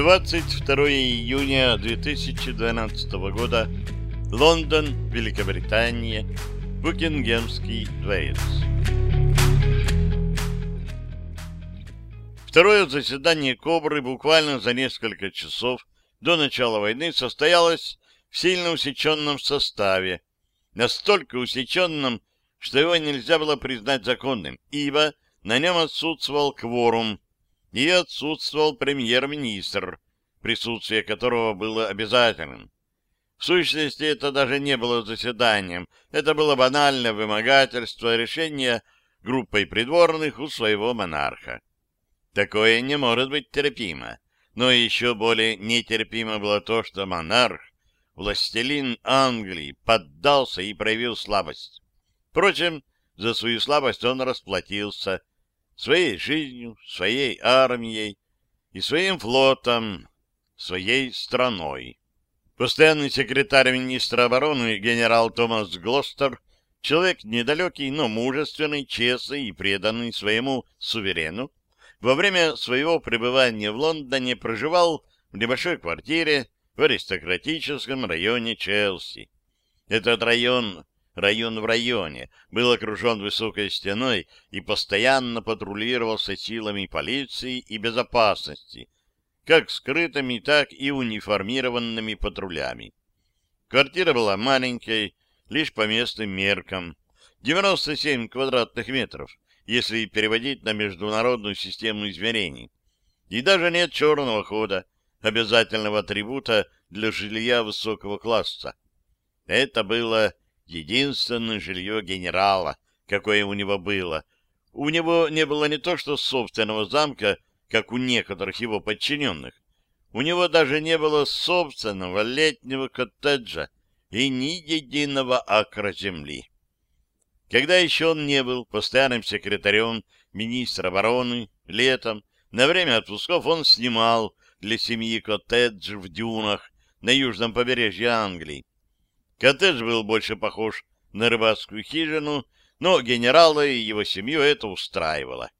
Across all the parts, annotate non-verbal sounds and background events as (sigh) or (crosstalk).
22 июня 2012 года. Лондон, Великобритания. Букингемский дворец. Второе заседание «Кобры» буквально за несколько часов до начала войны состоялось в сильно усеченном составе, настолько усеченном, что его нельзя было признать законным, ибо на нем отсутствовал кворум и отсутствовал премьер-министр, присутствие которого было обязательным. В сущности, это даже не было заседанием, это было банальное вымогательство решения группой придворных у своего монарха. Такое не может быть терпимо, но еще более нетерпимо было то, что монарх, властелин Англии, поддался и проявил слабость. Впрочем, за свою слабость он расплатился своей жизнью, своей армией и своим флотом, своей страной. Постоянный секретарь министра обороны генерал Томас Глостер, человек недалекий, но мужественный, честный и преданный своему суверену, во время своего пребывания в Лондоне проживал в небольшой квартире в аристократическом районе Челси. Этот район район в районе, был окружен высокой стеной и постоянно патрулировался силами полиции и безопасности, как скрытыми, так и униформированными патрулями. Квартира была маленькой, лишь по местным меркам, 97 квадратных метров, если переводить на международную систему измерений. И даже нет черного хода, обязательного атрибута для жилья высокого класса. Это было единственное жилье генерала, какое у него было. У него не было не то что собственного замка, как у некоторых его подчиненных. У него даже не было собственного летнего коттеджа и ни единого акра земли. Когда еще он не был постоянным секретарем министра обороны, летом, на время отпусков он снимал для семьи коттедж в дюнах на южном побережье Англии. Коттедж был больше похож на рыбацкую хижину, но генерала и его семью это устраивало.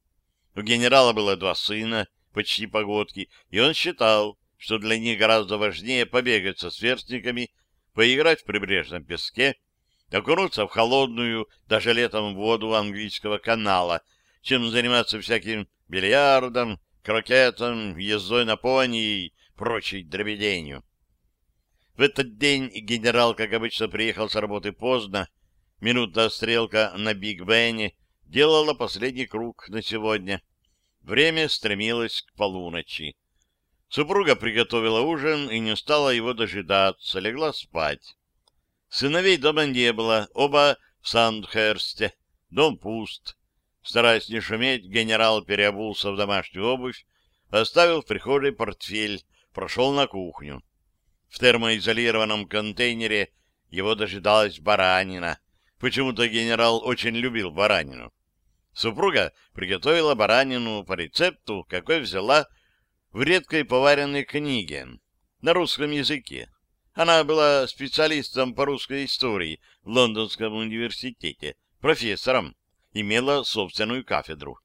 У генерала было два сына, почти погодки, и он считал, что для них гораздо важнее побегать со сверстниками, поиграть в прибрежном песке, окунуться в холодную, даже летом, воду английского канала, чем заниматься всяким бильярдом, крокетом, ездой на пони и прочей дребеденью. В этот день генерал, как обычно, приехал с работы поздно. Минутная стрелка на Биг Бене делала последний круг на сегодня. Время стремилось к полуночи. Супруга приготовила ужин и не стала его дожидаться, легла спать. Сыновей дома не было, оба в Сандхерсте. Дом пуст. Стараясь не шуметь, генерал переобулся в домашнюю обувь, оставил в прихожей портфель, прошел на кухню. В термоизолированном контейнере его дожидалась баранина. Почему-то генерал очень любил баранину. Супруга приготовила баранину по рецепту, какой взяла в редкой поваренной книге на русском языке. Она была специалистом по русской истории в Лондонском университете, профессором, имела собственную кафедру.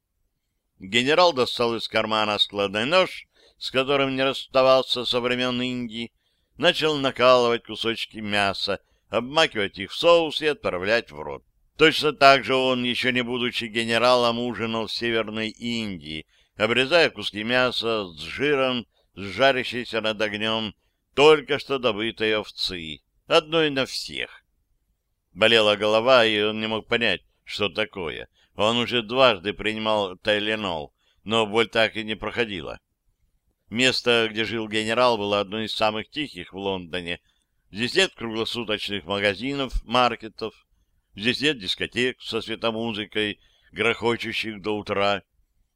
Генерал достал из кармана складной нож, с которым не расставался со времен Индии, начал накалывать кусочки мяса, обмакивать их в соус и отправлять в рот. Точно так же он, еще не будучи генералом, ужинал в Северной Индии, обрезая куски мяса с жиром, жарящейся над огнем, только что добытой овцы, одной на всех. Болела голова, и он не мог понять, что такое. Он уже дважды принимал тайленол, но боль так и не проходила. Место, где жил генерал, было одно из самых тихих в Лондоне. Здесь нет круглосуточных магазинов, маркетов. Здесь нет дискотек со светомузыкой, грохочущих до утра.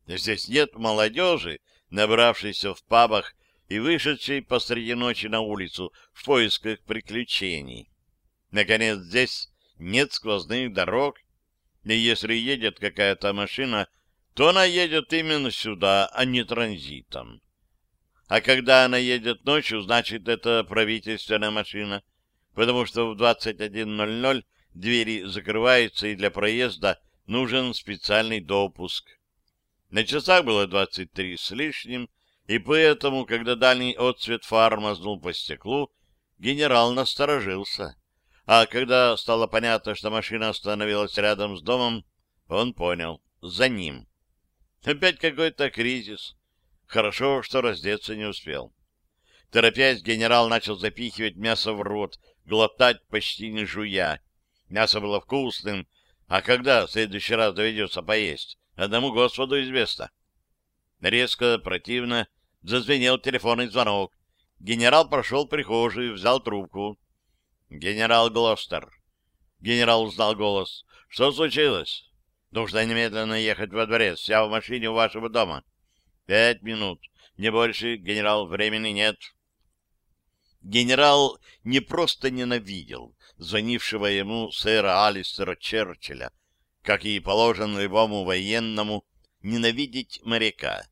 Здесь нет молодежи, набравшейся в пабах и вышедшей посреди ночи на улицу в поисках приключений. Наконец, здесь нет сквозных дорог, и если едет какая-то машина, то она едет именно сюда, а не транзитом. А когда она едет ночью, значит, это правительственная машина, потому что в 21.00 двери закрываются, и для проезда нужен специальный допуск. На часах было 23 с лишним, И поэтому, когда дальний отцвет фар мазнул по стеклу, генерал насторожился. А когда стало понятно, что машина остановилась рядом с домом, он понял — за ним. Опять какой-то кризис. Хорошо, что раздеться не успел. Торопясь, генерал начал запихивать мясо в рот, глотать почти не жуя. Мясо было вкусным, а когда в следующий раз доведется поесть, одному Господу известно. Резко, противно, зазвенел телефонный звонок. Генерал прошел прихожую, взял трубку. «Генерал Глостер». Генерал узнал голос. «Что случилось?» «Нужно немедленно ехать во дворец. Я в машине у вашего дома». «Пять минут. Не больше, генерал, времени нет». Генерал не просто ненавидел звонившего ему сэра Алистера Черчилля, как и положено любому военному ненавидеть моряка,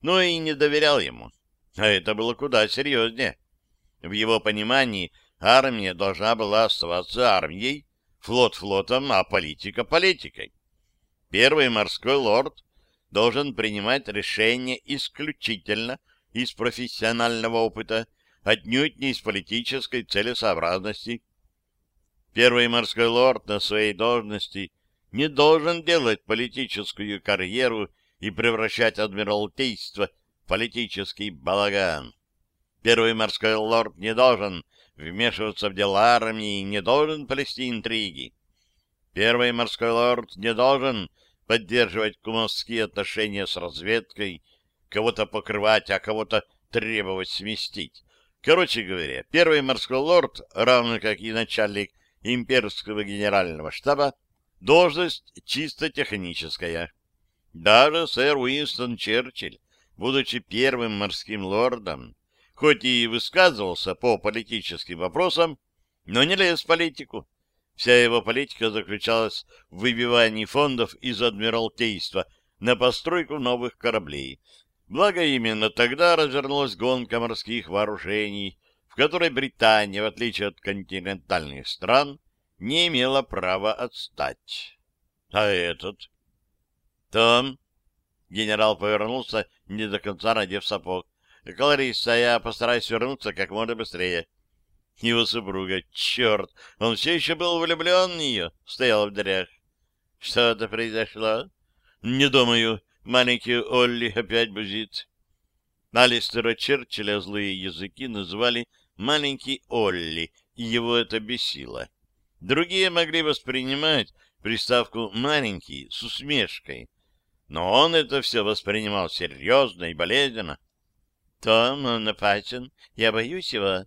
но и не доверял ему. А это было куда серьезнее. В его понимании армия должна была оставаться армией, флот флотом, а политика политикой. Первый морской лорд должен принимать решения исключительно из профессионального опыта, отнюдь не из политической целесообразности. Первый морской лорд на своей должности не должен делать политическую карьеру и превращать адмиралтейство в политический балаган. Первый морской лорд не должен вмешиваться в дела армии и не должен плести интриги. Первый морской лорд не должен поддерживать кумовские отношения с разведкой, кого-то покрывать, а кого-то требовать сместить. Короче говоря, первый морской лорд, равно как и начальник имперского генерального штаба, должность чисто техническая. Даже сэр Уинстон Черчилль, будучи первым морским лордом, хоть и высказывался по политическим вопросам, но не лез в политику. Вся его политика заключалась в выбивании фондов из Адмиралтейства на постройку новых кораблей. Благо именно тогда развернулась гонка морских вооружений, в которой Британия, в отличие от континентальных стран, не имела права отстать. А этот? Том? Генерал повернулся, не до конца надев сапог. Клариса, я постараюсь вернуться как можно быстрее. (laughs) Его супруга, черт, он все еще был влюблен в нее, стоял в дверях. Что-то произошло? Не думаю, маленький Олли опять бузит. Алистера Черчилля злые языки называли «маленький Олли», и его это бесило. Другие могли воспринимать приставку «маленький» с усмешкой, но он это все воспринимал серьезно и болезненно. — Том, он опасен. Я боюсь его.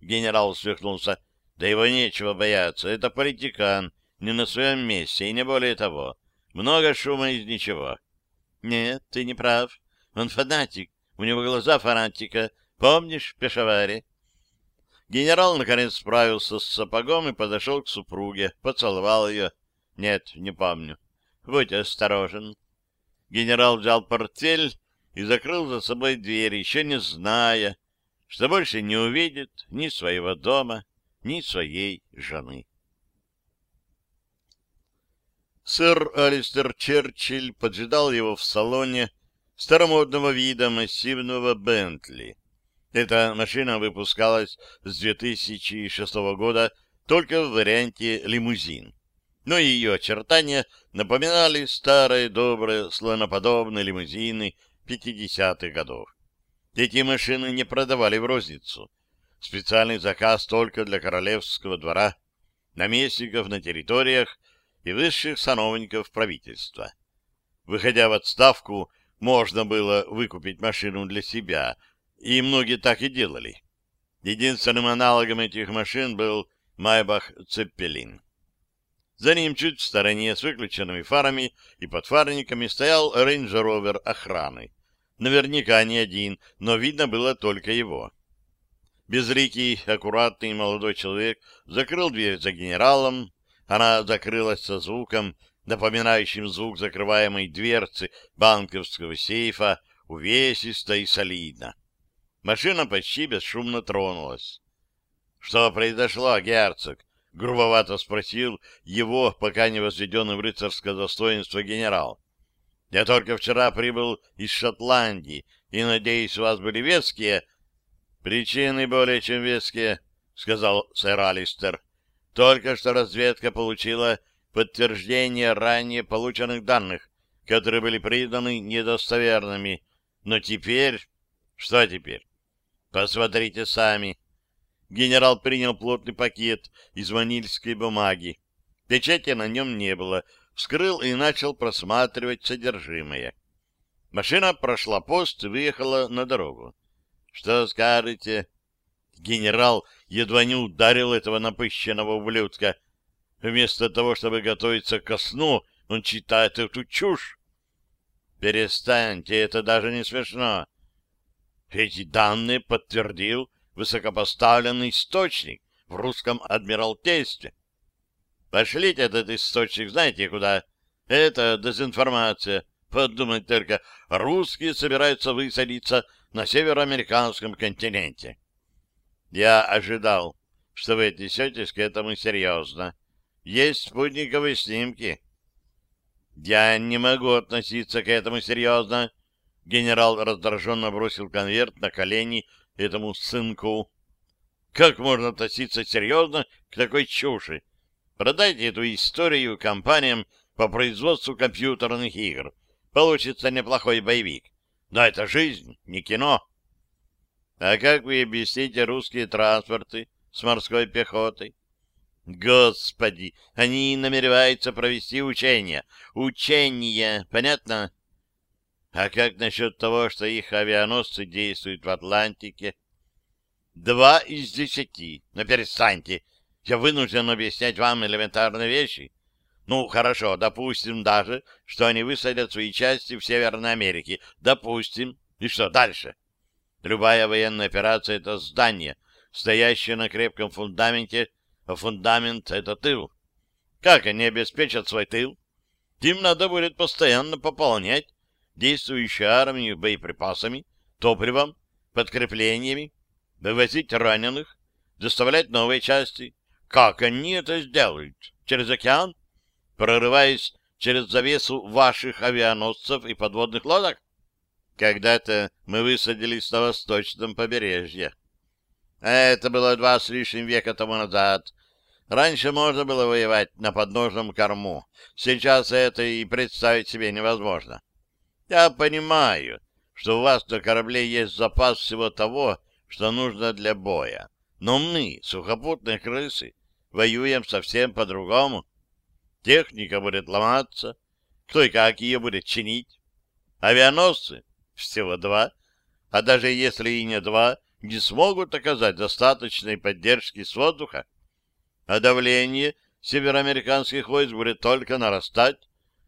Генерал усмехнулся. — Да его нечего бояться. Это политикан, не на своем месте, и не более того. Много шума из ничего. — Нет, ты не прав. Он фанатик. У него глаза фанатика. Помнишь, Пешаваре? Генерал, наконец, справился с сапогом и подошел к супруге, поцеловал ее. — Нет, не помню. Будь осторожен. Генерал взял портфель и закрыл за собой дверь, еще не зная, что больше не увидит ни своего дома, ни своей жены. Сэр Алистер Черчилль поджидал его в салоне старомодного вида массивного Бентли. Эта машина выпускалась с 2006 года только в варианте лимузин. Но ее очертания напоминали старые добрые слоноподобные лимузины 50-х годов. Эти машины не продавали в розницу. Специальный заказ только для королевского двора, наместников на территориях и высших сановников правительства. Выходя в отставку, можно было выкупить машину для себя, и многие так и делали. Единственным аналогом этих машин был Майбах Цеппелин. За ним чуть в стороне с выключенными фарами и подфарниками стоял рейндж-ровер охраны. Наверняка не один, но видно было только его. Безликий, аккуратный молодой человек закрыл дверь за генералом. Она закрылась со звуком, напоминающим звук закрываемой дверцы банковского сейфа, увесисто и солидно. Машина почти бесшумно тронулась. — Что произошло, герцог? — грубовато спросил его, пока не возведенный в рыцарское достоинство генерал. Я только вчера прибыл из Шотландии, и, надеюсь, у вас были веские... Причины более чем веские, — сказал сэр Алистер. Только что разведка получила подтверждение ранее полученных данных, которые были признаны недостоверными. Но теперь... Что теперь? Посмотрите сами. Генерал принял плотный пакет из ванильской бумаги. Печати на нем не было. Вскрыл и начал просматривать содержимое. Машина прошла пост и выехала на дорогу. — Что скажете? Генерал едва не ударил этого напыщенного ублюдка. Вместо того, чтобы готовиться ко сну, он читает эту чушь. Перестаньте, это даже не смешно. Эти данные подтвердил высокопоставленный источник в русском адмиралтействе. Пошлите этот источник, знаете куда? Это дезинформация. Подумать только, русские собираются высадиться на североамериканском континенте. Я ожидал, что вы отнесетесь к этому серьезно. Есть спутниковые снимки. Я не могу относиться к этому серьезно. Генерал раздраженно бросил конверт на колени этому сынку. Как можно относиться серьезно к такой чуши? Продайте эту историю компаниям по производству компьютерных игр. Получится неплохой боевик. Но это жизнь, не кино. А как вы объясните русские транспорты с морской пехотой? Господи, они намереваются провести учения. Учения, понятно? А как насчет того, что их авианосцы действуют в Атлантике? Два из десяти. Но перестаньте. Я вынужден объяснять вам элементарные вещи. Ну, хорошо, допустим даже, что они высадят свои части в Северной Америке. Допустим. И что дальше? Любая военная операция — это здание, стоящее на крепком фундаменте, а фундамент — это тыл. Как они обеспечат свой тыл? Им надо будет постоянно пополнять действующую армию боеприпасами, топливом, подкреплениями, вывозить раненых, доставлять новые части. Как они это сделают? Через океан? Прорываясь через завесу ваших авианосцев и подводных лодок? Когда-то мы высадились на восточном побережье. Это было два с лишним века тому назад. Раньше можно было воевать на подножном корму. Сейчас это и представить себе невозможно. Я понимаю, что у вас на корабле есть запас всего того, что нужно для боя. Но мы, сухопутные крысы, воюем совсем по-другому. Техника будет ломаться, кто и как ее будет чинить. Авианосцы всего два, а даже если и не два, не смогут оказать достаточной поддержки с воздуха. А давление североамериканских войск будет только нарастать,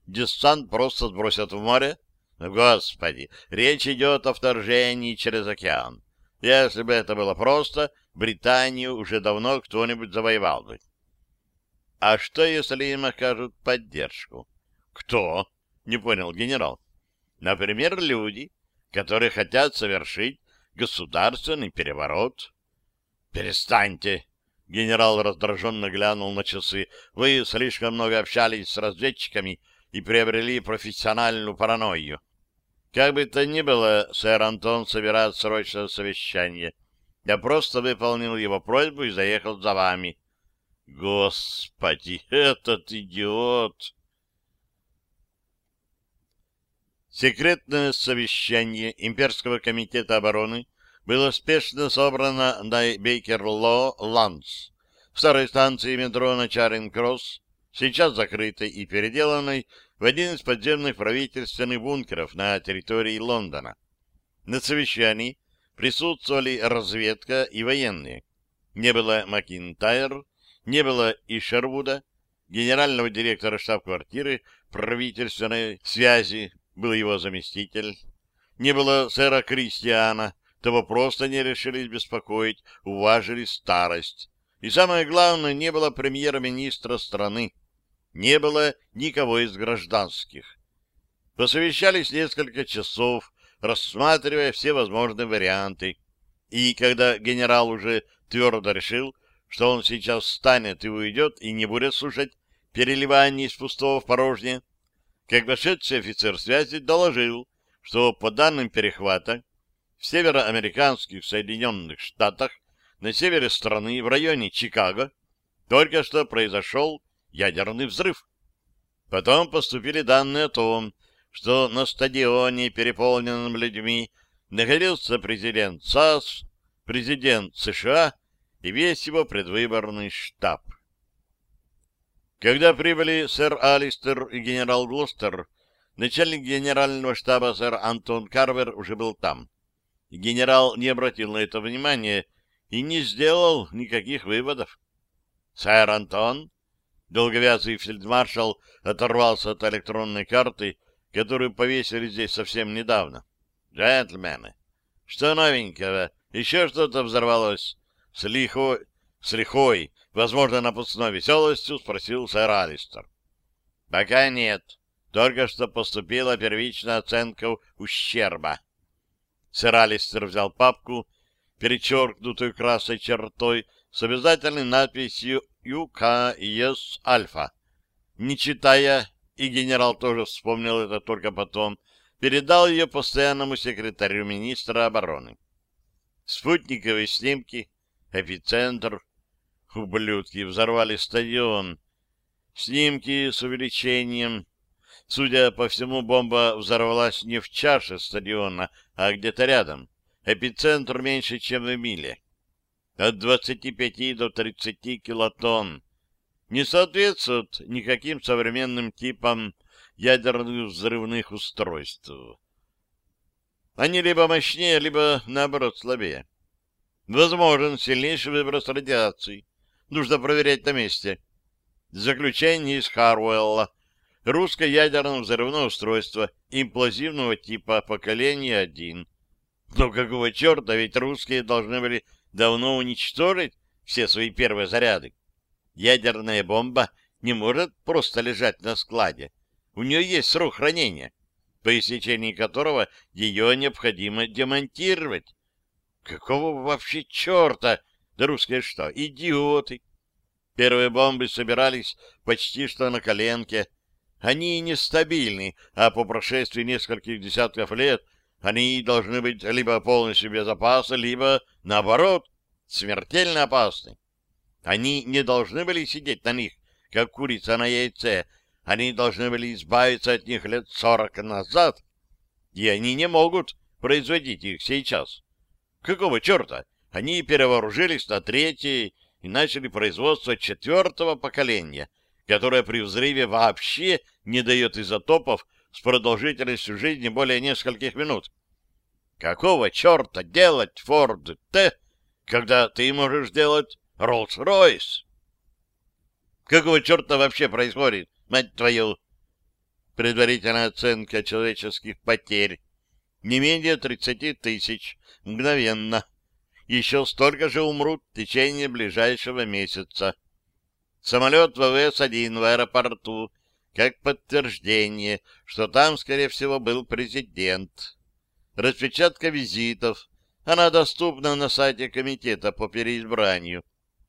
десант просто сбросят в море, Господи, речь идет о вторжении через океан. Если бы это было просто, Британию уже давно кто-нибудь завоевал бы. А что, если им окажут поддержку? Кто? Не понял генерал. Например, люди, которые хотят совершить государственный переворот. Перестаньте! Генерал раздраженно глянул на часы. Вы слишком много общались с разведчиками и приобрели профессиональную паранойю. Как бы то ни было, сэр Антон собирает срочное совещание. Я просто выполнил его просьбу и заехал за вами. Господи, этот идиот! Секретное совещание Имперского комитета обороны было спешно собрано на Бейкер-Ло-Ланс, старой станции метро на Чаринг-Кросс, сейчас закрытой и переделанной в один из подземных правительственных бункеров на территории Лондона. На совещании присутствовали разведка и военные. Не было Макинтайр, не было и Шервуда, генерального директора штаб-квартиры правительственной связи, был его заместитель. Не было сэра Кристиана, того просто не решились беспокоить, уважили старость. И самое главное, не было премьер-министра страны не было никого из гражданских. Посовещались несколько часов, рассматривая все возможные варианты. И когда генерал уже твердо решил, что он сейчас встанет и уйдет, и не будет слушать переливание из пустого в порожнее, как вошедший офицер связи доложил, что по данным перехвата в североамериканских Соединенных Штатах на севере страны в районе Чикаго только что произошел ядерный взрыв. Потом поступили данные о том, что на стадионе, переполненном людьми, находился президент САС, президент США и весь его предвыборный штаб. Когда прибыли сэр Алистер и генерал Глостер, начальник генерального штаба сэр Антон Карвер уже был там. Генерал не обратил на это внимания и не сделал никаких выводов. «Сэр Антон?» Долговязый фельдмаршал оторвался от электронной карты, которую повесили здесь совсем недавно. «Джентльмены, что новенького? Еще что-то взорвалось?» С лихой, с лихой, возможно, напускной веселостью спросил сэр Алистер. «Пока нет. Только что поступила первичная оценка ущерба». Сэр Алистер взял папку, перечеркнутую красной чертой, с обязательной надписью «ЮКС Альфа». Не читая, и генерал тоже вспомнил это только потом, передал ее постоянному секретарю министра обороны. Спутниковые снимки, эпицентр, ублюдки взорвали стадион, снимки с увеличением. Судя по всему, бомба взорвалась не в чаше стадиона, а где-то рядом. Эпицентр меньше, чем в миле от 25 до 30 килотонн, не соответствуют никаким современным типам ядерных взрывных устройств. Они либо мощнее, либо, наоборот, слабее. Возможен сильнейший выброс радиации. Нужно проверять на месте. Заключение из Харуэлла. Русское ядерное взрывное устройство имплозивного типа поколения 1. Но какого черта, ведь русские должны были давно уничтожить все свои первые заряды. Ядерная бомба не может просто лежать на складе. У нее есть срок хранения, по истечении которого ее необходимо демонтировать. Какого вообще черта? Да русские что, идиоты! Первые бомбы собирались почти что на коленке. Они нестабильны, а по прошествии нескольких десятков лет они должны быть либо полностью безопасны, либо, наоборот, смертельно опасны. Они не должны были сидеть на них, как курица на яйце. Они должны были избавиться от них лет сорок назад, и они не могут производить их сейчас. Какого черта? Они перевооружились на третье и начали производство четвертого поколения, которое при взрыве вообще не дает изотопов с продолжительностью жизни более нескольких минут. Какого черта делать Форд Т, когда ты можешь делать Роллс-Ройс? Какого черта вообще происходит, мать твою? Предварительная оценка человеческих потерь. Не менее 30 тысяч. Мгновенно. Еще столько же умрут в течение ближайшего месяца. Самолет ВВС-1 в аэропорту как подтверждение, что там, скорее всего, был президент. Распечатка визитов. Она доступна на сайте комитета по переизбранию.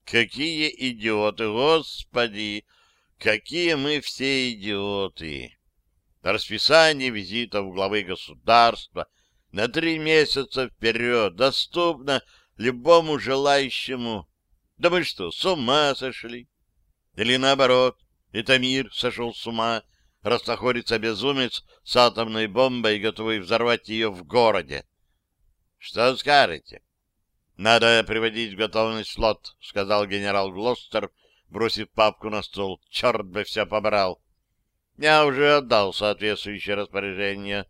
Какие идиоты, господи! Какие мы все идиоты! Расписание визитов главы государства на три месяца вперед доступно любому желающему. Да мы что, с ума сошли? Или наоборот, это мир сошел с ума, раз безумец с атомной бомбой, готовый взорвать ее в городе. Что скажете? Надо приводить в готовность флот, сказал генерал Глостер, бросив папку на стол. Черт бы все побрал. Я уже отдал соответствующее распоряжение.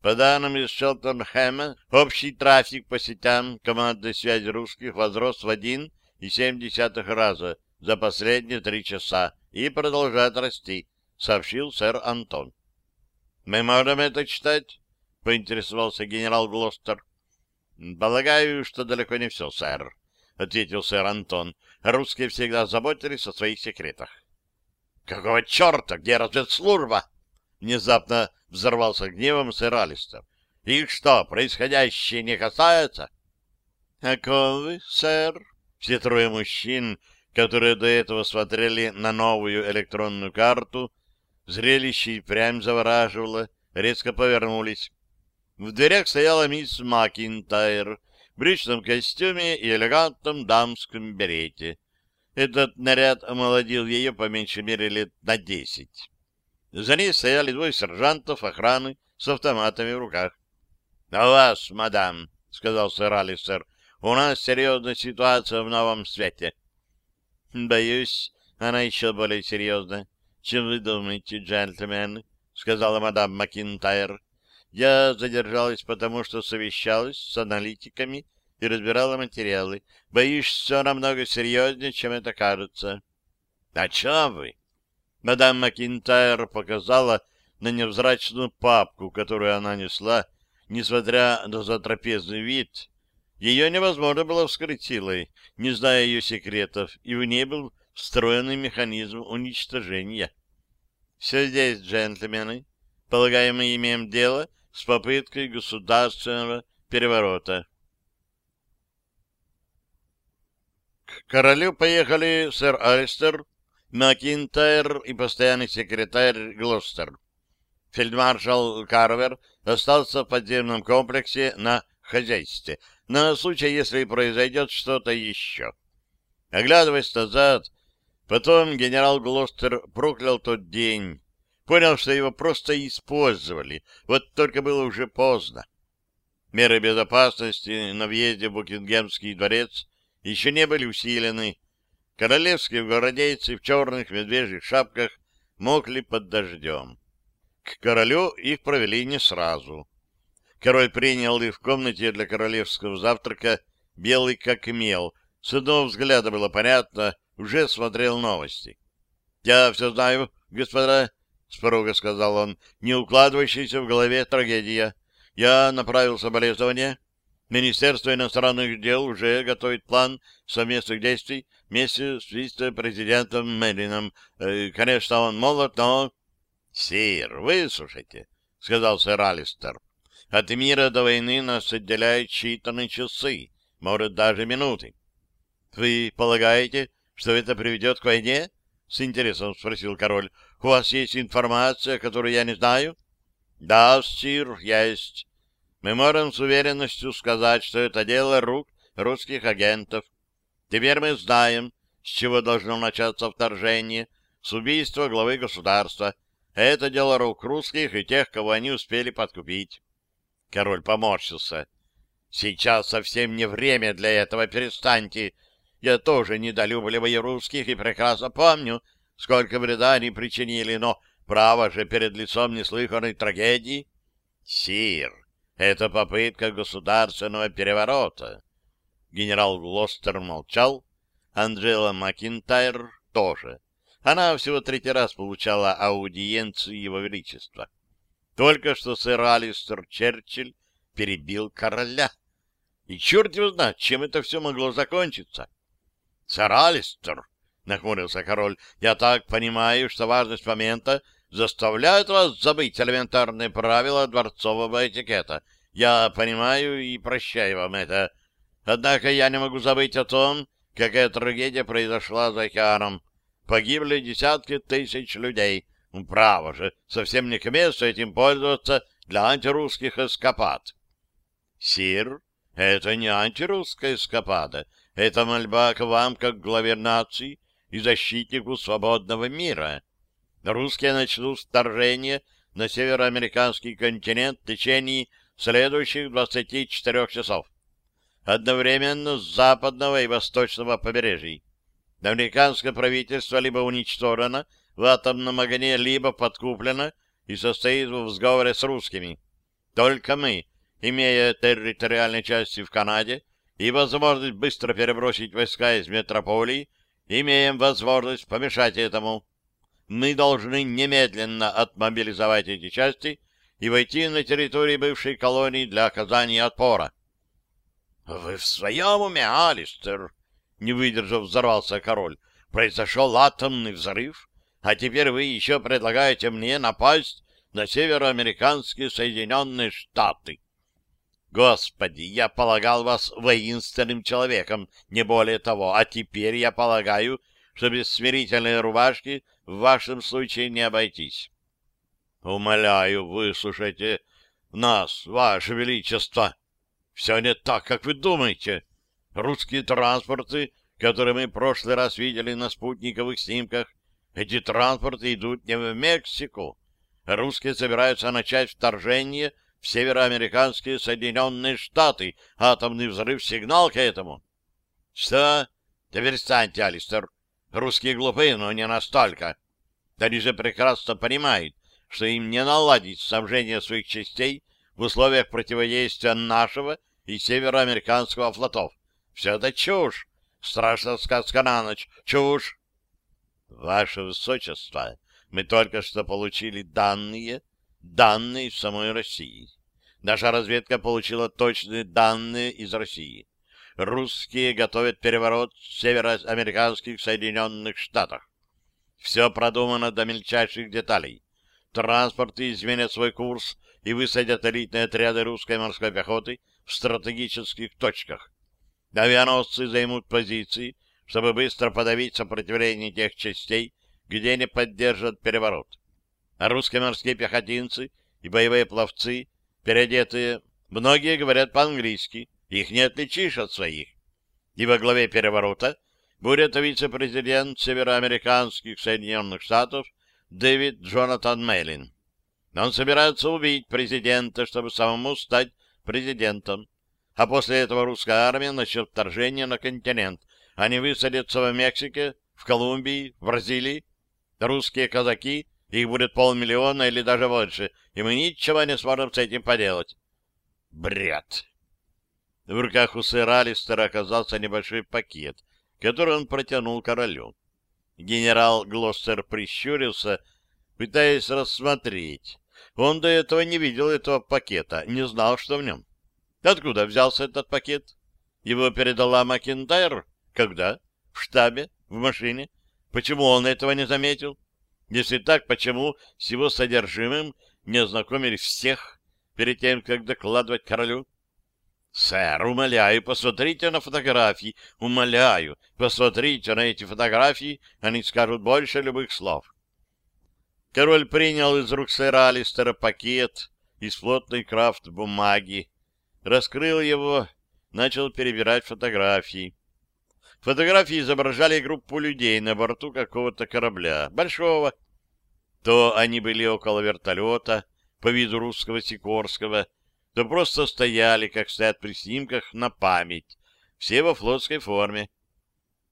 По данным из Шелтонхэма, общий трафик по сетям командной связи русских возрос в 1,7 раза за последние три часа и продолжает расти, сообщил сэр Антон. «Мы можем это читать?» — поинтересовался генерал Глостер. «Полагаю, что далеко не все, сэр», — ответил сэр Антон. «Русские всегда заботились о своих секретах». «Какого черта? Где разведслужба?» Внезапно взорвался гневом сэр Алистер. «Их что, происходящее не касается?» «О ком вы, сэр?» Все трое мужчин, которые до этого смотрели на новую электронную карту, Зрелище и прям завораживало. Резко повернулись. В дверях стояла мисс Макинтайр в брючном костюме и элегантном дамском берете. Этот наряд омолодил ее по меньшей мере лет на десять. За ней стояли двое сержантов охраны с автоматами в руках. — А вас, мадам, — сказал сэр Алистер, — у нас серьезная ситуация в новом свете. — Боюсь, она еще более серьезная, чем вы думаете, джентльмены, — сказала мадам Макинтайр. Я задержалась потому, что совещалась с аналитиками и разбирала материалы. Боюсь, все намного серьезнее, чем это кажется. — О чем вы? Мадам Макинтайр показала на невзрачную папку, которую она несла, несмотря на затрапезный вид. Ее невозможно было вскрыть силой, не зная ее секретов, и в ней был встроенный механизм уничтожения. Все здесь, джентльмены. Полагаю, мы имеем дело с попыткой государственного переворота. К королю поехали сэр Алистер, Макинтайр и постоянный секретарь Глостер. Фельдмаршал Карвер остался в подземном комплексе на хозяйстве, на случай, если произойдет что-то еще. Оглядываясь назад, потом генерал Глостер проклял тот день, понял, что его просто использовали, вот только было уже поздно. Меры безопасности на въезде в Букингемский дворец еще не были усилены, Королевские гвардейцы в черных медвежьих шапках мокли под дождем. К королю их провели не сразу. Король принял их в комнате для королевского завтрака, белый как мел. С одного взгляда было понятно, уже смотрел новости. — Я все знаю, господа, — с порога сказал он, — не укладывающаяся в голове трагедия. Я направил соболезнования. Министерство иностранных дел уже готовит план совместных действий вместе с вице-президентом Меллином. Э, конечно, он молод, но... — Сир, выслушайте, — сказал сэр Алистер. — От мира до войны нас отделяют считанные часы, может, даже минуты. — Вы полагаете, что это приведет к войне? — с интересом спросил король. — У вас есть информация, которую я не знаю? — Да, сир, есть. Мы можем с уверенностью сказать, что это дело рук русских агентов. Теперь мы знаем, с чего должно начаться вторжение, с убийства главы государства. Это дело рук русских и тех, кого они успели подкупить. Король поморщился. Сейчас совсем не время для этого, перестаньте. Я тоже недолюбливаю русских и прекрасно помню, сколько вреда они причинили, но право же перед лицом неслыханной трагедии. Сир, это попытка государственного переворота. Генерал Глостер молчал, Анджела Макинтайр тоже. Она всего третий раз получала аудиенцию Его Величества. Только что сэр Алистер Черчилль перебил короля. И черт его знает, чем это все могло закончиться. — Сэр Алистер, — нахмурился король, — я так понимаю, что важность момента заставляют вас забыть элементарные правила дворцового этикета. Я понимаю и прощаю вам это. Однако я не могу забыть о том, какая трагедия произошла за океаном. Погибли десятки тысяч людей. Ну, право же, совсем не к месту этим пользоваться для антирусских эскапад. Сир, это не антирусская эскапада. Это мольба к вам, как главе нации и защитнику свободного мира. Русские начнут вторжение на североамериканский континент в течение следующих 24 часов. Одновременно с западного и восточного побережий. Американское правительство либо уничтожено в атомном огне, либо подкуплено и состоит в сговоре с русскими. Только мы, имея территориальные части в Канаде и возможность быстро перебросить войска из метрополии, имеем возможность помешать этому мы должны немедленно отмобилизовать эти части и войти на территорию бывшей колонии для оказания отпора. — Вы в своем уме, Алистер? — не выдержав, взорвался король. — Произошел атомный взрыв, а теперь вы еще предлагаете мне напасть на североамериканские Соединенные Штаты. Господи, я полагал вас воинственным человеком, не более того, а теперь я полагаю, что без смирительной рубашки в вашем случае не обойтись. Умоляю, выслушайте нас, ваше величество. Все не так, как вы думаете. Русские транспорты, которые мы в прошлый раз видели на спутниковых снимках, эти транспорты идут не в Мексику. Русские собираются начать вторжение в североамериканские Соединенные Штаты. Атомный взрыв — сигнал к этому. Что? Теперь станьте, Алистер. Русские глупые, но не настолько. Они же прекрасно понимают, что им не наладить снабжение своих частей в условиях противодействия нашего и североамериканского флотов. Все это чушь. Страшная сказка на ночь. Чушь. Ваше Высочество, мы только что получили данные, данные из самой России. Наша разведка получила точные данные из России. Русские готовят переворот в североамериканских Соединенных Штатах. Все продумано до мельчайших деталей. Транспорты изменят свой курс и высадят элитные отряды русской морской пехоты в стратегических точках. Авианосцы займут позиции, чтобы быстро подавить сопротивление тех частей, где не поддержат переворот. А русские морские пехотинцы и боевые пловцы, переодетые, многие говорят по-английски, их не отличишь от своих. И во главе переворота будет вице-президент североамериканских Соединенных Штатов Дэвид Джонатан Мейлин. Он собирается убить президента, чтобы самому стать президентом. А после этого русская армия начнет вторжение на континент. Они высадятся в Мексике, в Колумбии, в Бразилии. Русские казаки, их будет полмиллиона или даже больше, и мы ничего не сможем с этим поделать. Бред! В руках у сэра Алистера оказался небольшой пакет, который он протянул королю. Генерал Глостер прищурился, пытаясь рассмотреть. Он до этого не видел этого пакета, не знал, что в нем. Откуда взялся этот пакет? Его передала Макентайр? Когда? В штабе? В машине? Почему он этого не заметил? Если так, почему с его содержимым не ознакомили всех перед тем, как докладывать королю? «Сэр, умоляю, посмотрите на фотографии, умоляю, посмотрите на эти фотографии, они скажут больше любых слов». Король принял из рук сэра Алистера пакет из плотной крафт-бумаги, раскрыл его, начал перебирать фотографии. Фотографии изображали группу людей на борту какого-то корабля, большого. То они были около вертолета, по виду русского Сикорского, то просто стояли, как стоят при снимках, на память, все во флотской форме.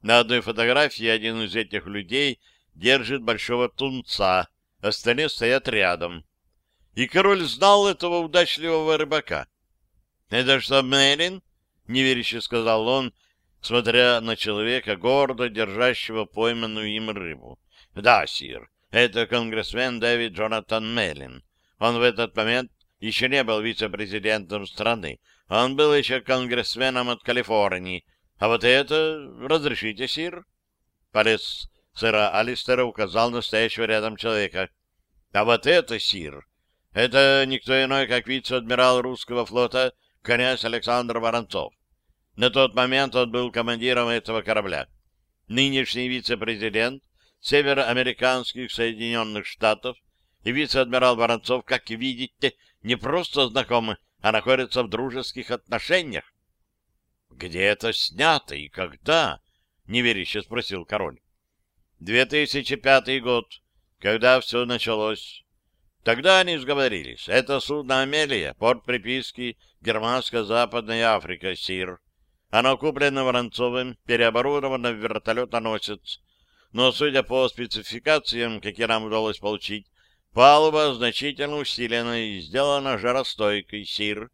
На одной фотографии один из этих людей держит большого тунца, остальные стоят рядом. И король знал этого удачливого рыбака. — Это что, Мелин? — неверяще сказал он, смотря на человека, гордо держащего пойманную им рыбу. — Да, сир, это конгрессмен Дэвид Джонатан Мелин. Он в этот момент еще не был вице-президентом страны. Он был еще конгрессменом от Калифорнии. А вот это... Разрешите, сир? Палец сэра Алистера указал настоящего рядом человека. А вот это, сир, это никто иной, как вице-адмирал русского флота князь Александр Воронцов. На тот момент он был командиром этого корабля. Нынешний вице-президент североамериканских Соединенных Штатов и вице-адмирал Воронцов, как видите, не просто знакомы, а находятся в дружеских отношениях. — Где это снято и когда? — неверяще спросил король. — 2005 год, когда все началось. Тогда они сговорились. Это судно «Амелия», порт приписки Германско-Западная Африка, СИР. Оно куплено Воронцовым, переоборудовано в вертолетоносец. Но, судя по спецификациям, какие нам удалось получить, Палуба значительно усилена и сделана жаростойкой СИР.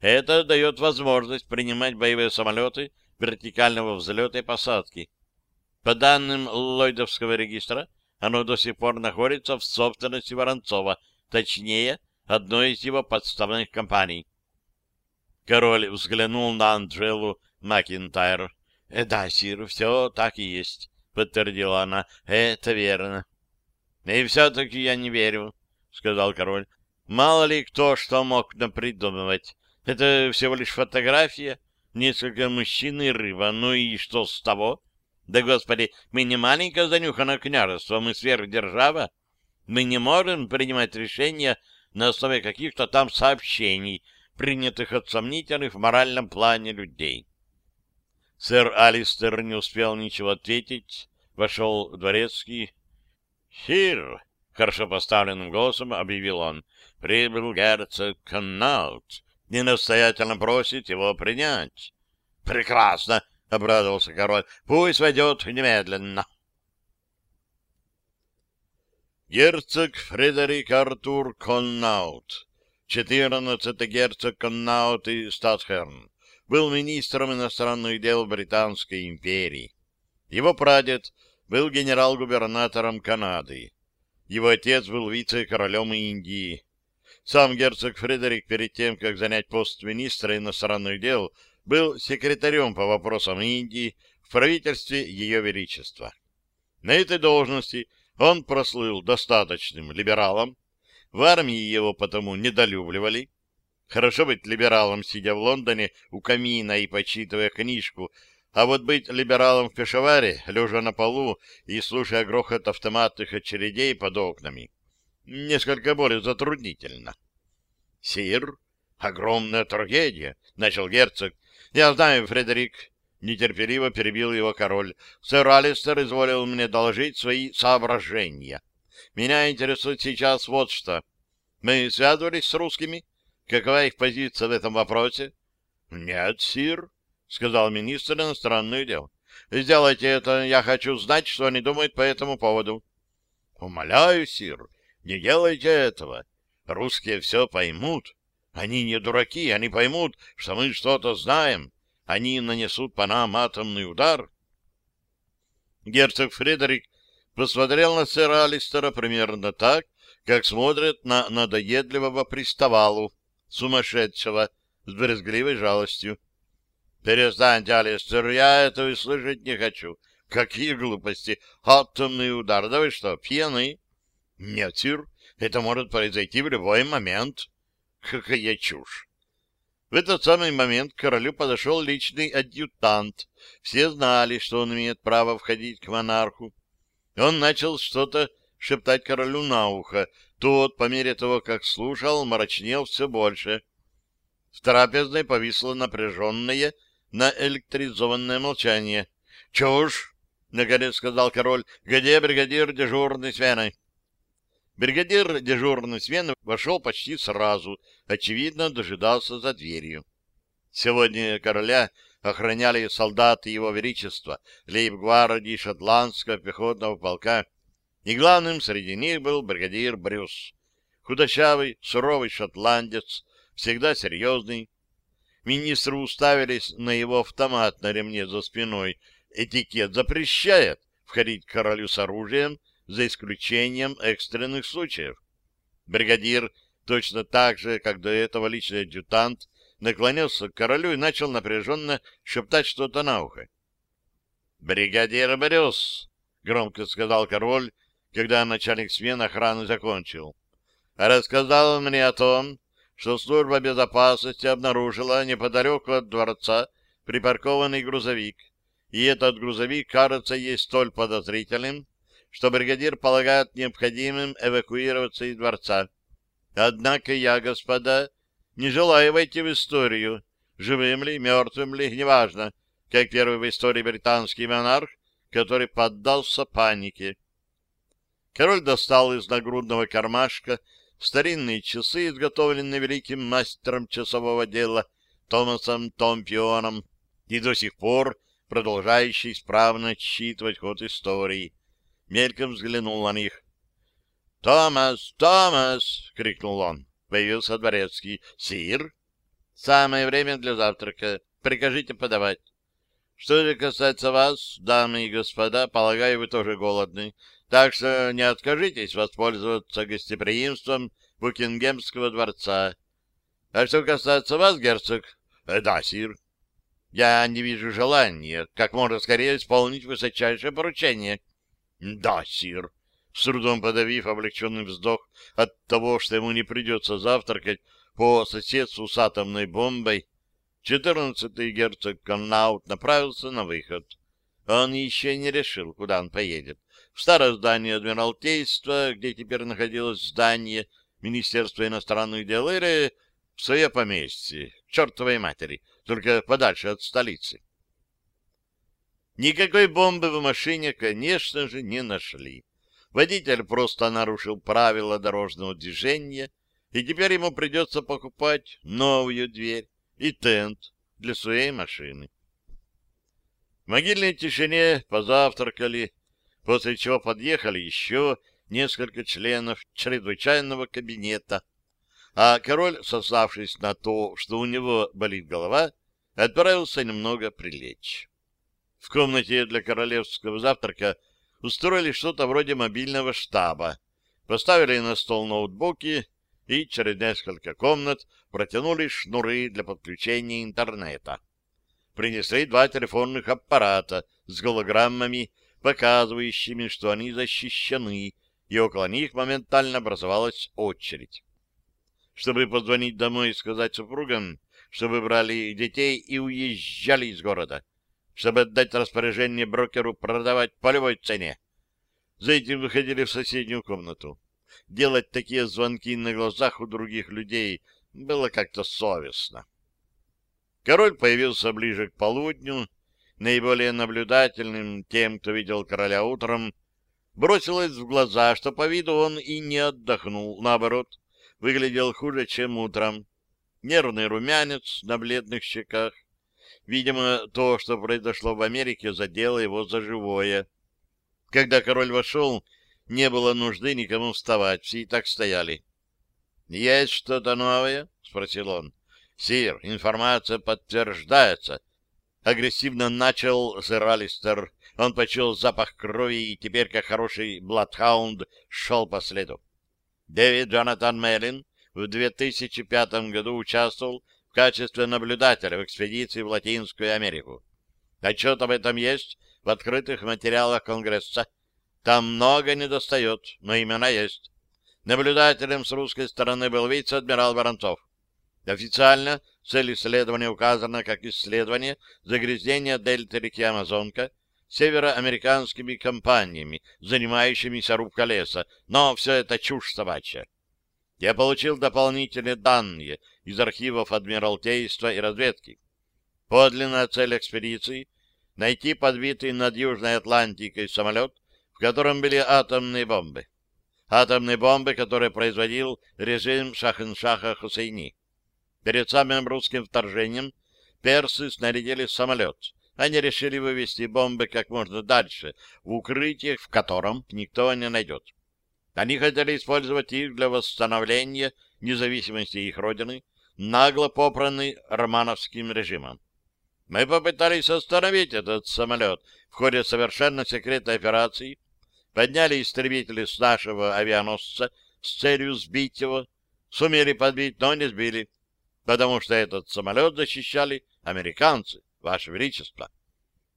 Это дает возможность принимать боевые самолеты вертикального взлета и посадки. По данным Ллойдовского регистра, оно до сих пор находится в собственности Воронцова, точнее, одной из его подставных компаний. Король взглянул на Анджелу Макинтайр. «Э, «Да, Сир, все так и есть», — подтвердила она. «Это верно». И все-таки я не верю, — сказал король. Мало ли кто что мог напридумывать. Это всего лишь фотография, несколько мужчин и рыба. Ну и что с того? Да, господи, мы не маленькое занюханное княжество, мы сверхдержава. Мы не можем принимать решения на основе каких-то там сообщений, принятых от сомнительных в моральном плане людей. Сэр Алистер не успел ничего ответить. Вошел дворецкий. «Сир!» — хорошо поставленным голосом объявил он. «Прибыл герцог Коннаут и настоятельно просит его принять». «Прекрасно!» — обрадовался король. «Пусть войдет немедленно». Герцог Фредерик Артур Коннаут, четырнадцатый герцог Коннаут и Статхерн, был министром иностранных дел Британской империи. Его прадед был генерал-губернатором Канады. Его отец был вице-королем Индии. Сам герцог Фредерик перед тем, как занять пост министра иностранных дел, был секретарем по вопросам Индии в правительстве Ее Величества. На этой должности он прослыл достаточным либералом, в армии его потому недолюбливали. Хорошо быть либералом, сидя в Лондоне у камина и почитывая книжку, а вот быть либералом в Пешаваре, лежа на полу и слушая грохот автоматных очередей под окнами, несколько более затруднительно. — Сир, огромная трагедия, — начал герцог. — Я знаю, Фредерик, Нетерпеливо перебил его король. Сэр Алистер изволил мне доложить свои соображения. Меня интересует сейчас вот что. Мы связывались с русскими? Какова их позиция в этом вопросе? — Нет, сир, — сказал министр иностранных дел. — Сделайте это, я хочу знать, что они думают по этому поводу. — Умоляю, сир, не делайте этого. Русские все поймут. Они не дураки, они поймут, что мы что-то знаем они нанесут по нам атомный удар? Герцог Фредерик посмотрел на сэра Алистера примерно так, как смотрят на надоедливого приставалу, сумасшедшего, с брезгливой жалостью. — Перестаньте, Алистер, я этого и слышать не хочу. Какие глупости! Атомный удар! Да вы что, пьяны? — Нет, сир, это может произойти в любой момент. Какая чушь! В этот самый момент к королю подошел личный адъютант. Все знали, что он имеет право входить к монарху. Он начал что-то шептать королю на ухо. Тот, по мере того, как слушал, мрачнел все больше. В трапезной повисло напряженное, наэлектризованное молчание. — Чушь! — наконец сказал король. — Где бригадир дежурный с Веной? Бригадир дежурной смены вошел почти сразу, очевидно, дожидался за дверью. Сегодня короля охраняли солдаты его величества, лейб-гвардии шотландского пехотного полка, и главным среди них был бригадир Брюс. Худощавый, суровый шотландец, всегда серьезный. Министры уставились на его автомат на ремне за спиной. Этикет запрещает входить к королю с оружием, за исключением экстренных случаев. Бригадир, точно так же, как до этого личный адъютант, наклонился к королю и начал напряженно шептать что-то на ухо. «Бригадир Брюс!» — громко сказал король, когда начальник смены охраны закончил. «Рассказал мне о том, что служба безопасности обнаружила неподалеку от дворца припаркованный грузовик, и этот грузовик кажется ей столь подозрительным, что бригадир полагает необходимым эвакуироваться из дворца. Однако я, господа, не желаю войти в историю, живым ли, мертвым ли, неважно, как первый в истории британский монарх, который поддался панике. Король достал из нагрудного кармашка старинные часы, изготовленные великим мастером часового дела Томасом Томпионом, и до сих пор продолжающий исправно отсчитывать ход истории мельком взглянул на них. «Томас! Томас!» — крикнул он. Появился дворецкий. «Сир!» «Самое время для завтрака. Прикажите подавать». «Что же касается вас, дамы и господа, полагаю, вы тоже голодны, так что не откажитесь воспользоваться гостеприимством Букингемского дворца. А что касается вас, герцог...» э, «Да, сир». «Я не вижу желания как можно скорее исполнить высочайшее поручение». — Да, сир, с трудом подавив облегченный вздох от того, что ему не придется завтракать по соседству с атомной бомбой, четырнадцатый герцог Коннаут направился на выход. Он еще не решил, куда он поедет. В старое здание Адмиралтейства, где теперь находилось здание Министерства иностранных дел, или в свое поместье, чертовой матери, только подальше от столицы. Никакой бомбы в машине, конечно же, не нашли. Водитель просто нарушил правила дорожного движения, и теперь ему придется покупать новую дверь и тент для своей машины. В могильной тишине позавтракали, после чего подъехали еще несколько членов чрезвычайного кабинета, а король, сославшись на то, что у него болит голова, отправился немного прилечь. В комнате для королевского завтрака устроили что-то вроде мобильного штаба, поставили на стол ноутбуки и через несколько комнат протянули шнуры для подключения интернета. Принесли два телефонных аппарата с голограммами, показывающими, что они защищены, и около них моментально образовалась очередь. Чтобы позвонить домой и сказать супругам, чтобы брали детей и уезжали из города, чтобы отдать распоряжение брокеру продавать по любой цене. За этим выходили в соседнюю комнату. Делать такие звонки на глазах у других людей было как-то совестно. Король появился ближе к полудню, наиболее наблюдательным тем, кто видел короля утром, бросилось в глаза, что по виду он и не отдохнул, наоборот, выглядел хуже, чем утром. Нервный румянец на бледных щеках, Видимо, то, что произошло в Америке, задело его за живое. Когда король вошел, не было нужды никому вставать, все и так стояли. — Есть что-то новое? — спросил он. — Сир, информация подтверждается. Агрессивно начал сэр Алистер. Он почуял запах крови и теперь, как хороший бладхаунд, шел по следу. Дэвид Джонатан Меллин в 2005 году участвовал в качестве наблюдателя в экспедиции в Латинскую Америку. Отчет об этом есть в открытых материалах Конгресса. Там много недостает, но имена есть. Наблюдателем с русской стороны был вице-адмирал Воронцов. Официально цель исследования указана как исследование загрязнения дельты реки Амазонка североамериканскими компаниями, занимающимися рубкой леса, но все это чушь собачья. Я получил дополнительные данные из архивов Адмиралтейства и разведки. Подлинная цель экспедиции — найти подбитый над Южной Атлантикой самолет, в котором были атомные бомбы. Атомные бомбы, которые производил режим Шахеншаха Хусейни. Перед самым русским вторжением персы снарядили самолет. Они решили вывести бомбы как можно дальше, в укрытие, в котором никто не найдет. Они хотели использовать их для восстановления независимости их родины, нагло попранный романовским режимом. Мы попытались остановить этот самолет в ходе совершенно секретной операции, подняли истребители с нашего авианосца с целью сбить его, сумели подбить, но не сбили, потому что этот самолет защищали американцы, Ваше Величество.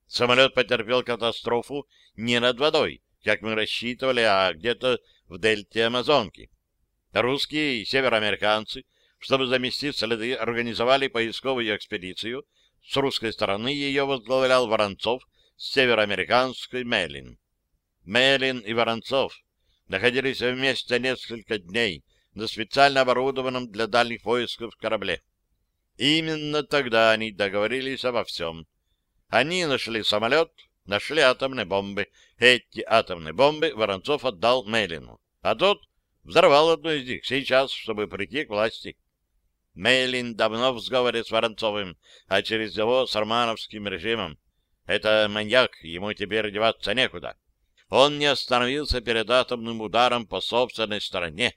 Самолет потерпел катастрофу не над водой, как мы рассчитывали, а где-то в дельте Амазонки. Русские и североамериканцы, чтобы заместить следы, организовали поисковую экспедицию. С русской стороны ее возглавлял Воронцов, с североамериканской Мелин. Мелин и Воронцов находились вместе несколько дней на специально оборудованном для дальних поисков корабле. Именно тогда они договорились обо всем. Они нашли самолет, нашли атомные бомбы. Эти атомные бомбы Воронцов отдал Мелину, а тот взорвал одну из них сейчас, чтобы прийти к власти. Мейлин давно в сговоре с Воронцовым, а через него с армановским режимом. Это маньяк, ему теперь деваться некуда. Он не остановился перед атомным ударом по собственной стороне.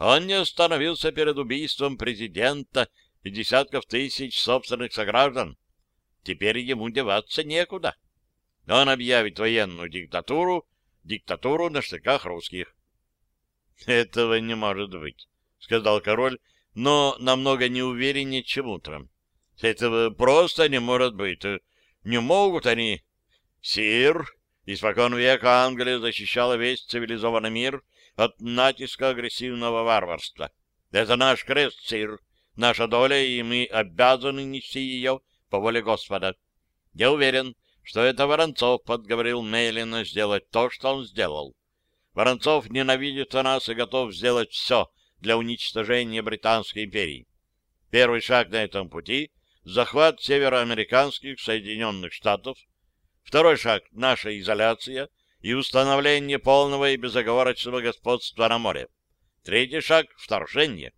Он не остановился перед убийством президента и десятков тысяч собственных сограждан. Теперь ему деваться некуда. Он объявит военную диктатуру, диктатуру на штыках русских. — Этого не может быть, — сказал король, но намного неувереннее, чем утром. — Этого просто не может быть. Не могут они... Сир, испокон века Англия защищала весь цивилизованный мир от натиска агрессивного варварства. Это наш крест, сир, наша доля, и мы обязаны нести ее по воле Господа. Я уверен, что это Воронцов подговорил Мейлина сделать то, что он сделал. Воронцов ненавидит нас и готов сделать все для уничтожения Британской империи. Первый шаг на этом пути — захват североамериканских Соединенных Штатов. Второй шаг — наша изоляция и установление полного и безоговорочного господства на море. Третий шаг — вторжение.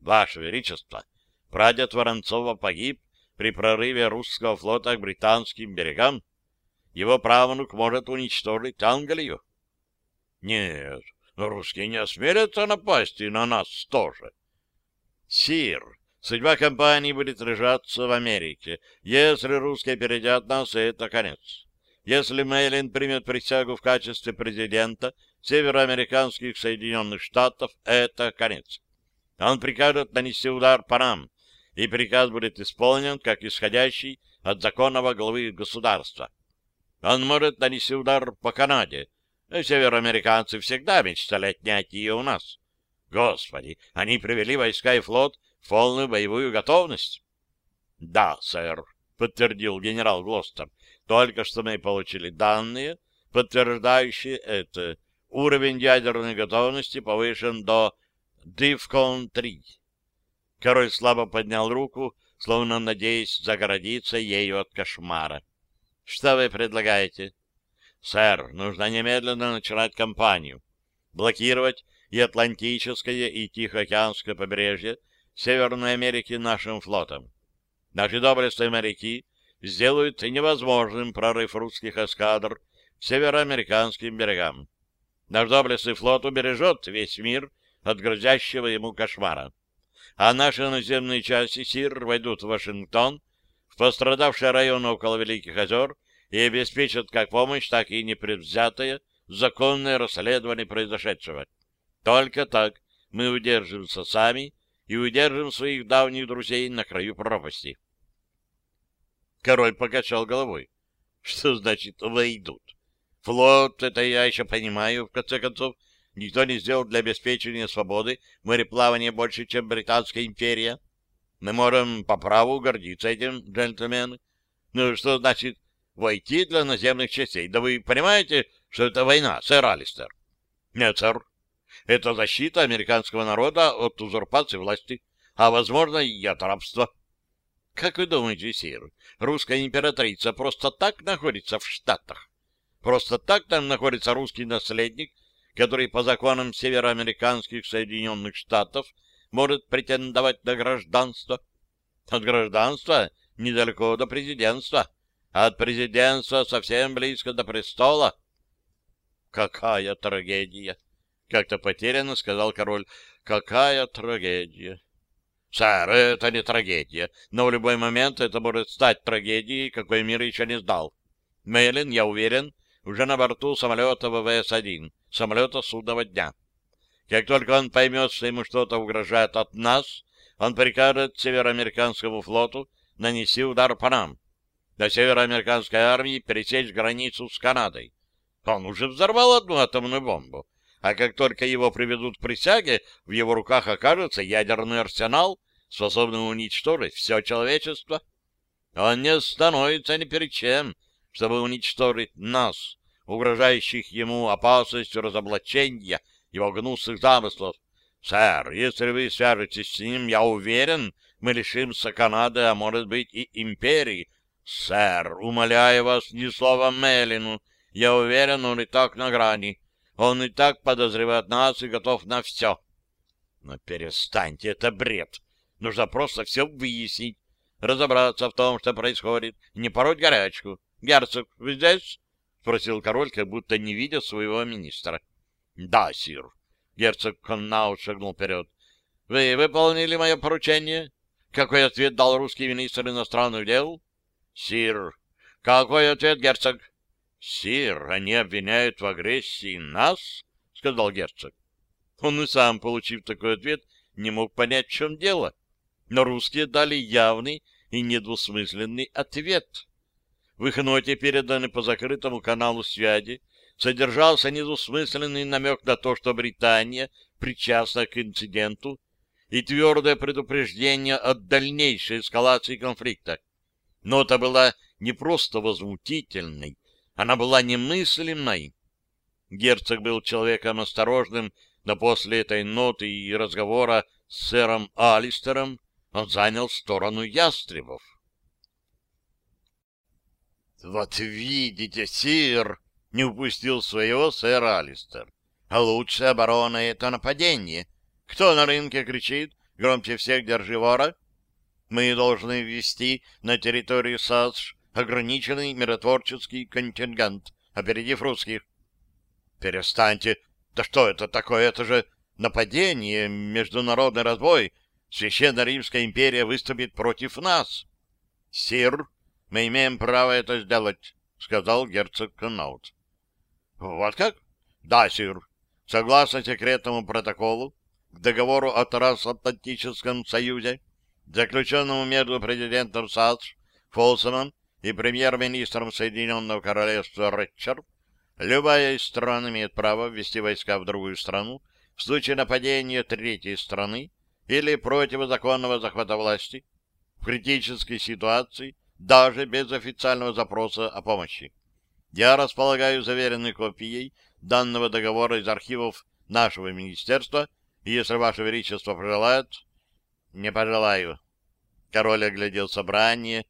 Ваше Величество, прадед Воронцова погиб при прорыве русского флота к британским берегам. Его правнук может уничтожить Англию. Нет, русские не осмелятся напасть и на нас тоже. Сир, судьба компании будет решаться в Америке. Если русские опередят нас, это конец. Если Мейлин примет присягу в качестве президента североамериканских Соединенных Штатов, это конец. Он прикажет нанести удар по нам, и приказ будет исполнен как исходящий от законного главы государства. Он может нанести удар по Канаде. Североамериканцы всегда мечтали отнять ее у нас. Господи, они привели войска и флот в полную боевую готовность. — Да, сэр, — подтвердил генерал Глостер. Только что мы получили данные, подтверждающие это. Уровень ядерной готовности повышен до Дивкон-3. Король слабо поднял руку, словно надеясь загородиться ею от кошмара. — Что вы предлагаете? — Сэр, нужно немедленно начинать кампанию. Блокировать и Атлантическое, и Тихоокеанское побережье Северной Америки нашим флотом. Наши доблестные моряки сделают невозможным прорыв русских эскадр к североамериканским берегам. Наш доблестный флот убережет весь мир от грозящего ему кошмара. А наши наземные части СИР войдут в Вашингтон, в пострадавшие районы около Великих озер и обеспечат как помощь, так и непредвзятое законное расследование произошедшего. Только так мы удержимся сами и удержим своих давних друзей на краю пропасти. Король покачал головой. Что значит «войдут»? Флот, это я еще понимаю, в конце концов. Никто не сделал для обеспечения свободы мореплавания больше, чем Британская империя. Мы можем по праву гордиться этим, джентльмены. Ну, что значит войти для наземных частей? Да вы понимаете, что это война, сэр Алистер? Нет, сэр. Это защита американского народа от узурпации власти, а, возможно, и от рабства. Как вы думаете, сир, русская императрица просто так находится в Штатах? Просто так там находится русский наследник, который по законам североамериканских Соединенных Штатов может претендовать на гражданство? От гражданства недалеко до президентства, а от президентства совсем близко до престола. Какая трагедия! Как-то потерянно сказал король. Какая трагедия! Сэр, это не трагедия, но в любой момент это может стать трагедией, какой мир еще не сдал. Мейлин, я уверен, уже на борту самолета ВВС-1, самолета судного дня. Как только он поймет, что ему что-то угрожает от нас, он прикажет североамериканскому флоту нанести удар по нам. До североамериканской армии пересечь границу с Канадой. Он уже взорвал одну атомную бомбу а как только его приведут к присяге, в его руках окажется ядерный арсенал, способный уничтожить все человечество. Он не остановится ни перед чем, чтобы уничтожить нас, угрожающих ему опасностью разоблачения его гнусных замыслов. Сэр, если вы свяжетесь с ним, я уверен, мы лишимся Канады, а может быть и империи. Сэр, умоляю вас, ни слова Мелину, я уверен, он и так на грани. Он и так подозревает нас и готов на все. Но перестаньте, это бред. Нужно просто все выяснить, разобраться в том, что происходит, не пороть горячку. Герцог, вы здесь? — спросил король, как будто не видя своего министра. — Да, сир. Герцог Коннаут шагнул вперед. — Вы выполнили мое поручение? Какой ответ дал русский министр иностранных дел? — Сир. — Какой ответ, герцог? — Сир, они обвиняют в агрессии нас? — сказал герцог. Он и сам, получив такой ответ, не мог понять, в чем дело. Но русские дали явный и недвусмысленный ответ. В их ноте, переданной по закрытому каналу связи, содержался недвусмысленный намек на то, что Британия причастна к инциденту, и твердое предупреждение от дальнейшей эскалации конфликта. Нота была не просто возмутительной, она была немыслимой. Герцог был человеком осторожным, но после этой ноты и разговора с сэром Алистером он занял сторону ястребов. — Вот видите, сир, — не упустил своего сэр Алистер. — А лучшая оборона — это нападение. Кто на рынке кричит? Громче всех держи вора. Мы должны ввести на территорию САСШ ограниченный миротворческий контингент, опередив русских. Перестаньте. Да что это такое? Это же нападение, международный разбой. Священная Римская империя выступит против нас. Сир, мы имеем право это сделать, сказал герцог Канаут. Вот как? Да, сир. Согласно секретному протоколу к договору о Трансатлантическом союзе, заключенному между президентом САДШ Фолсоном и премьер-министром Соединенного Королевства Рэтчер, любая из стран имеет право ввести войска в другую страну в случае нападения третьей страны или противозаконного захвата власти в критической ситуации, даже без официального запроса о помощи. Я располагаю заверенной копией данного договора из архивов нашего министерства, и если Ваше Величество пожелает... Не пожелаю. Король оглядел собрание,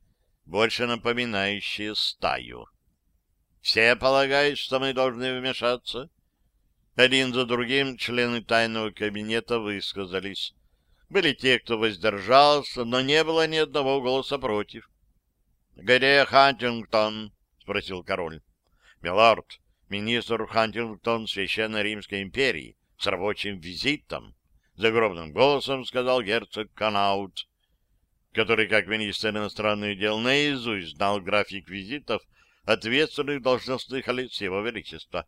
больше напоминающее стаю. Все полагают, что мы должны вмешаться? Один за другим члены тайного кабинета высказались. Были те, кто воздержался, но не было ни одного голоса против. — Где Хантингтон? — спросил король. — Милорд, министр Хантингтон Священной Римской империи с рабочим визитом, — загробным голосом сказал герцог Канаут который, как министр иностранных дел, наизусть знал график визитов ответственных должностных лиц Его Величества.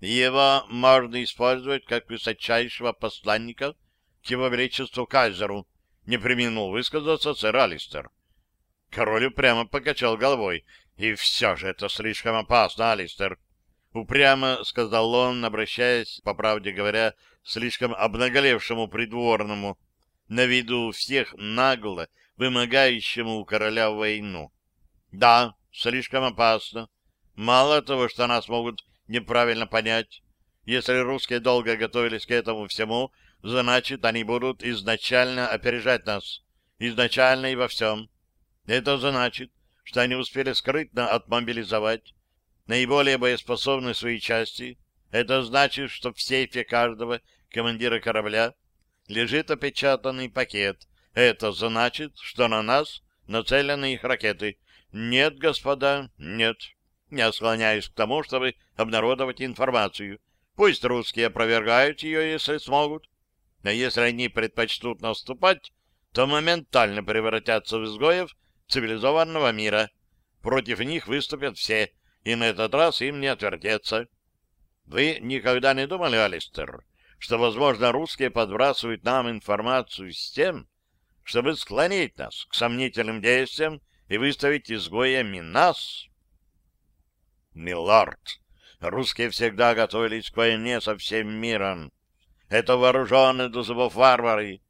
Его можно использовать как высочайшего посланника к Его Величеству Кайзеру, не применил высказаться сэр Алистер. Король упрямо покачал головой. И все же это слишком опасно, Алистер. Упрямо сказал он, обращаясь, по правде говоря, слишком обнаголевшему придворному, на виду всех нагло вымогающему у короля войну. Да, слишком опасно. Мало того, что нас могут неправильно понять. Если русские долго готовились к этому всему, значит, они будут изначально опережать нас. Изначально и во всем. Это значит, что они успели скрытно отмобилизовать наиболее боеспособные свои части. Это значит, что в сейфе каждого командира корабля лежит опечатанный пакет. Это значит, что на нас нацелены их ракеты. Нет, господа, нет. Я склоняюсь к тому, чтобы обнародовать информацию. Пусть русские опровергают ее, если смогут. А если они предпочтут наступать, то моментально превратятся в изгоев цивилизованного мира. Против них выступят все, и на этот раз им не отвертеться. Вы никогда не думали, Алистер, что, возможно, русские подбрасывают нам информацию с тем, чтобы склонить нас к сомнительным действиям и выставить изгоями нас. Милорд, русские всегда готовились к войне со всем миром. Это вооруженные до зубов варвары.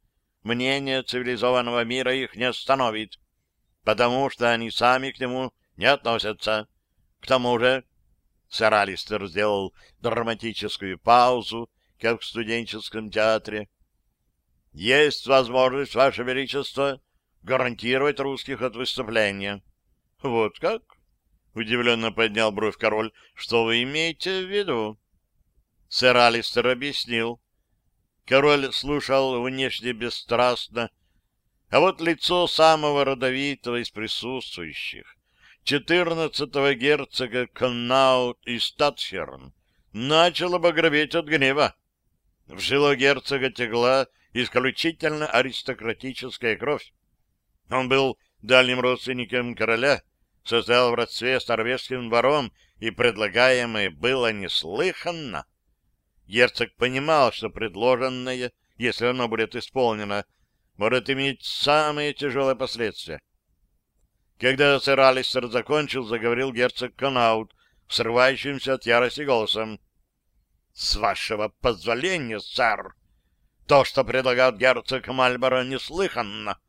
Мнение цивилизованного мира их не остановит, потому что они сами к нему не относятся. К тому же, сэр Алистер сделал драматическую паузу, как в студенческом театре. Есть возможность, Ваше Величество, гарантировать русских от выступления. Вот как? Удивленно поднял бровь король. Что вы имеете в виду? Сэр Алистер объяснил. Король слушал внешне бесстрастно, а вот лицо самого родовитого из присутствующих, четырнадцатого герцога Коннаут и Статхерн, начало багроветь от гнева. В жило герцога тегла исключительно аристократическая кровь. Он был дальним родственником короля, состоял в родстве с двором, и предлагаемое было неслыханно. Герцог понимал, что предложенное, если оно будет исполнено, может иметь самые тяжелые последствия. Когда сэр Алистер закончил, заговорил герцог Конаут, срывающимся от ярости голосом. С вашего позволения, сэр, то, что предлагает герцог Мальборо, неслыханно.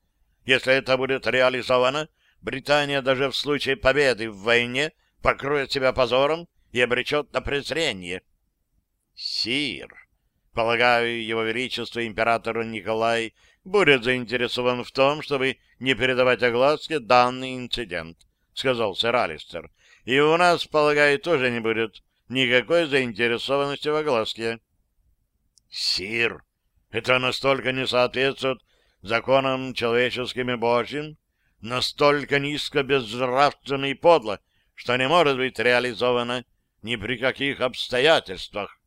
Если это будет реализовано, Британия даже в случае победы в войне покроет себя позором и обречет на презрение. Сир, полагаю, его величество император Николай будет заинтересован в том, чтобы не передавать огласке данный инцидент, сказал сэр Алистер. И у нас, полагаю, тоже не будет никакой заинтересованности в огласке. Сир, это настолько не соответствует законам человеческим и божьим, настолько низко, безнравственно и подло, что не может быть реализовано ни при каких обстоятельствах.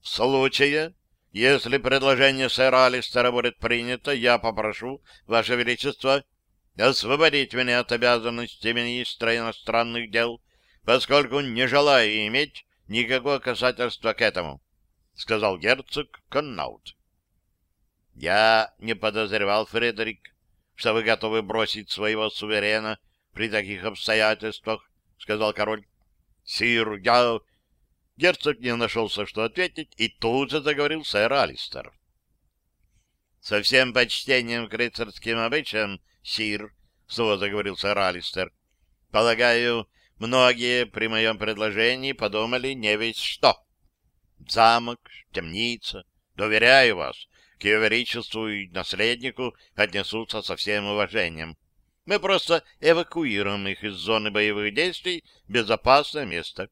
В случае, если предложение сэра Алистера будет принято, я попрошу, Ваше Величество, освободить меня от обязанности министра иностранных дел, поскольку не желаю иметь никакого касательства к этому, — сказал герцог Коннаут. — Я не подозревал, Фредерик, что вы готовы бросить своего суверена при таких обстоятельствах, — сказал король. — Сир, я... Герцог не нашелся, что ответить, и тут же заговорил сэр Алистер. — Со всем почтением к рыцарским обычаям, сир, — снова заговорил сэр Алистер, — полагаю, многие при моем предложении подумали не весь что. Замок, темница, доверяю вас, к ее величеству и наследнику отнесутся со всем уважением. Мы просто эвакуируем их из зоны боевых действий в безопасное место.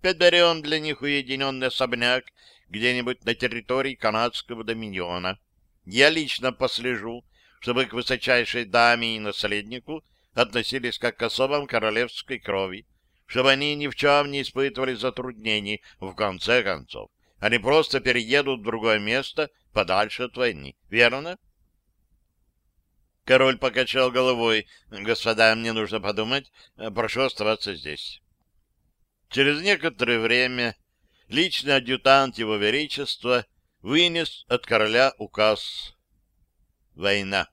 Подберем для них уединенный особняк где-нибудь на территории канадского доминиона. Я лично послежу, чтобы к высочайшей даме и наследнику относились как к особам королевской крови, чтобы они ни в чем не испытывали затруднений в конце концов. Они просто переедут в другое место подальше от войны. Верно? Король покачал головой. Господа, мне нужно подумать. Прошу оставаться здесь. Через некоторое время личный адъютант его величества вынес от короля указ. Война.